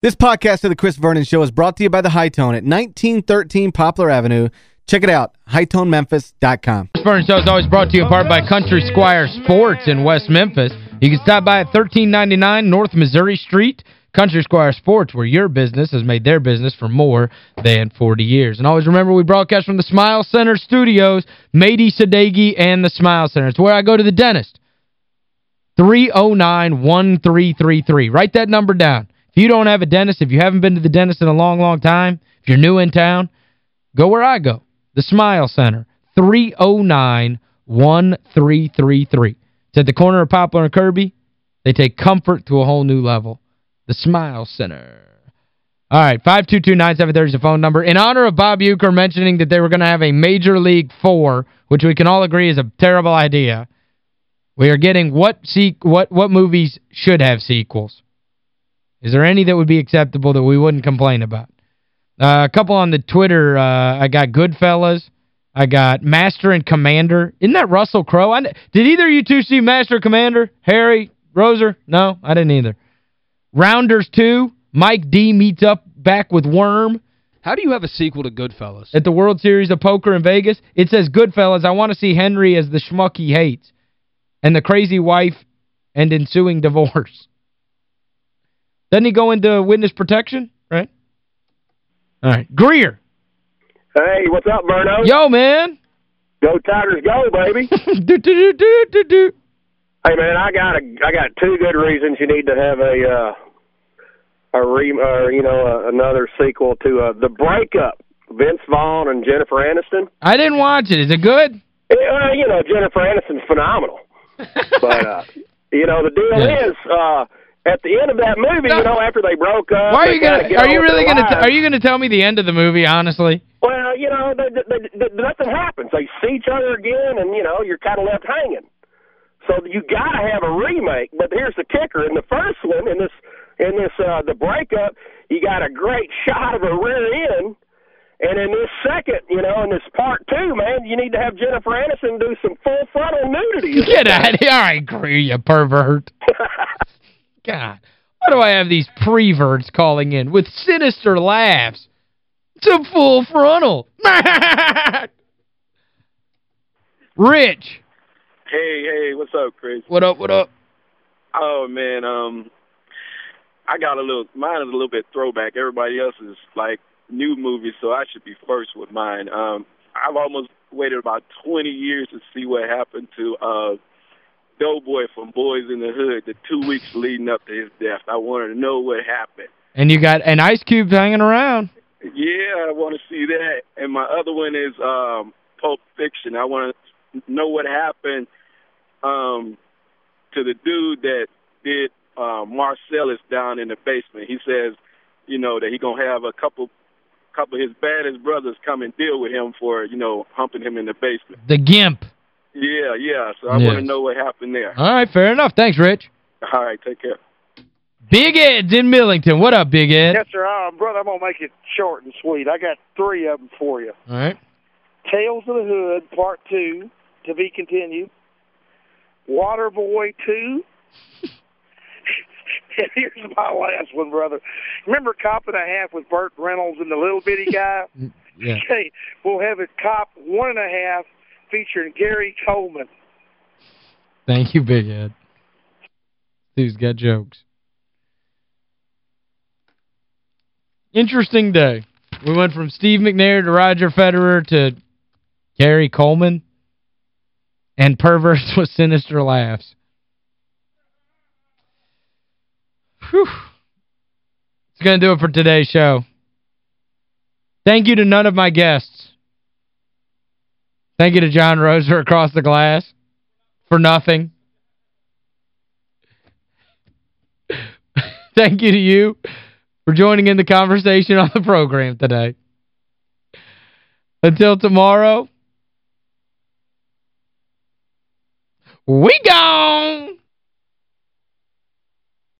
This podcast of the Chris Vernon Show is brought to you by the Hi-Tone at 1913 Poplar Avenue. Check it out, hitonememphis.com. Chris Vernon Show is always brought to you in part by Country Squire Sports in West Memphis. You can stop by at 1399 North Missouri Street. Country Squire Sports, where your business has made their business for more than 40 years. And always remember, we broadcast from the Smile Center Studios, Mady Sadeghi and the Smile Center. It's where I go to the dentist. 309-1333. Write that number down. You don't have a dentist, if you haven't been to the dentist in a long, long time, if you're new in town, go where I go, the Smile Center, 309-1333. It's at the corner of Poplar and Kirby. They take comfort to a whole new level. The Smile Center. All right, 522-9730 is the phone number. In honor of Bob Uecker mentioning that they were going to have a Major League Four, which we can all agree is a terrible idea, we are getting what what what movies should have sequels. Is there any that would be acceptable that we wouldn't complain about? Uh, a couple on the Twitter, uh, I got Goodfellas. I got Master and Commander. Isn't that Russell Crowe? I, did either of you two see Master Commander? Harry? Roser? No, I didn't either. Rounders 2. Mike D meets up back with Worm. How do you have a sequel to Goodfellas? At the World Series of Poker in Vegas. It says Goodfellas. I want to see Henry as the schmuck he hates. And the crazy wife and ensuing divorce. Doesn't he go into witness protection? Right? All right. Greer. Hey, what's up, Verno? Yo, man. Go Tigers, go, baby. do, do, do, do, do. Hey, man, I got a, I got two good reasons you need to have a, uh, a re, or you know, uh, another sequel to uh, the Breakup. Vince Vaughn and Jennifer Aniston. I didn't watch it. Is it good? Yeah, you know, Jennifer Aniston's phenomenal. but uh, you know, the deal yeah. is, uh, at the end of that movie, no. you know, after they broke up, Why are you going to Are you really going to Are you going to tell me the end of the movie honestly? Well, you know, they, they, they, nothing happens. They see each other again and you know, you're kind of left hanging. So you got to have a remake, but here's the kicker. In the first one, in this in this uh the breakup, you got a great shot of a rear end. And in this second, you know, in this part two, man, you need to have Jennifer Aniston do some full frontal nudity. Get out of here. I agree, you pervert. God, why do I have these preverts calling in with sinister laughs? It's a full frontal. Rich. Hey, hey, what's up, Chris? What up, what up? Oh, man, um, I got a little, mine is a little bit throwback. Everybody else is, like, new movies, so I should be first with mine. Um, I've almost waited about 20 years to see what happened to uh Doughboy from Boys in the Hood the two weeks leading up to his death. I wanted to know what happened. And you got an Ice Cube hanging around. Yeah, I want to see that. And my other one is um Pulp Fiction. I want to know what happened um to the dude that did uh, Marcellus down in the basement. He says, you know, that he going to have a couple couple of his baddest brothers come and deal with him for, you know, humping him in the basement. The Gimp. Yeah, yeah. So I yes. want to know what happened there. All right, fair enough. Thanks, Rich. All right, take care. Big Ed's in Millington. What up, Big Ed? Yes, sir. Uh, brother, I'm going to make it short and sweet. I got three of them for you. All right. Tales of the Hood, Part 2, to be continued. Waterboy 2. here's my last one, brother. Remember Cop and a Half with Burt Reynolds and the little bitty guy? yeah. Okay, we'll have it Cop One and a Half featuring Gary Coleman. Thank you, Big Ed. Dude's got jokes. Interesting day. We went from Steve McNair to Roger Federer to Gary Coleman and perverts with sinister laughs. Whew. It's going to do it for today's show. Thank you to none of my guests. Thank you to John Roser across the glass for nothing. Thank you to you for joining in the conversation on the program today. Until tomorrow, we gone!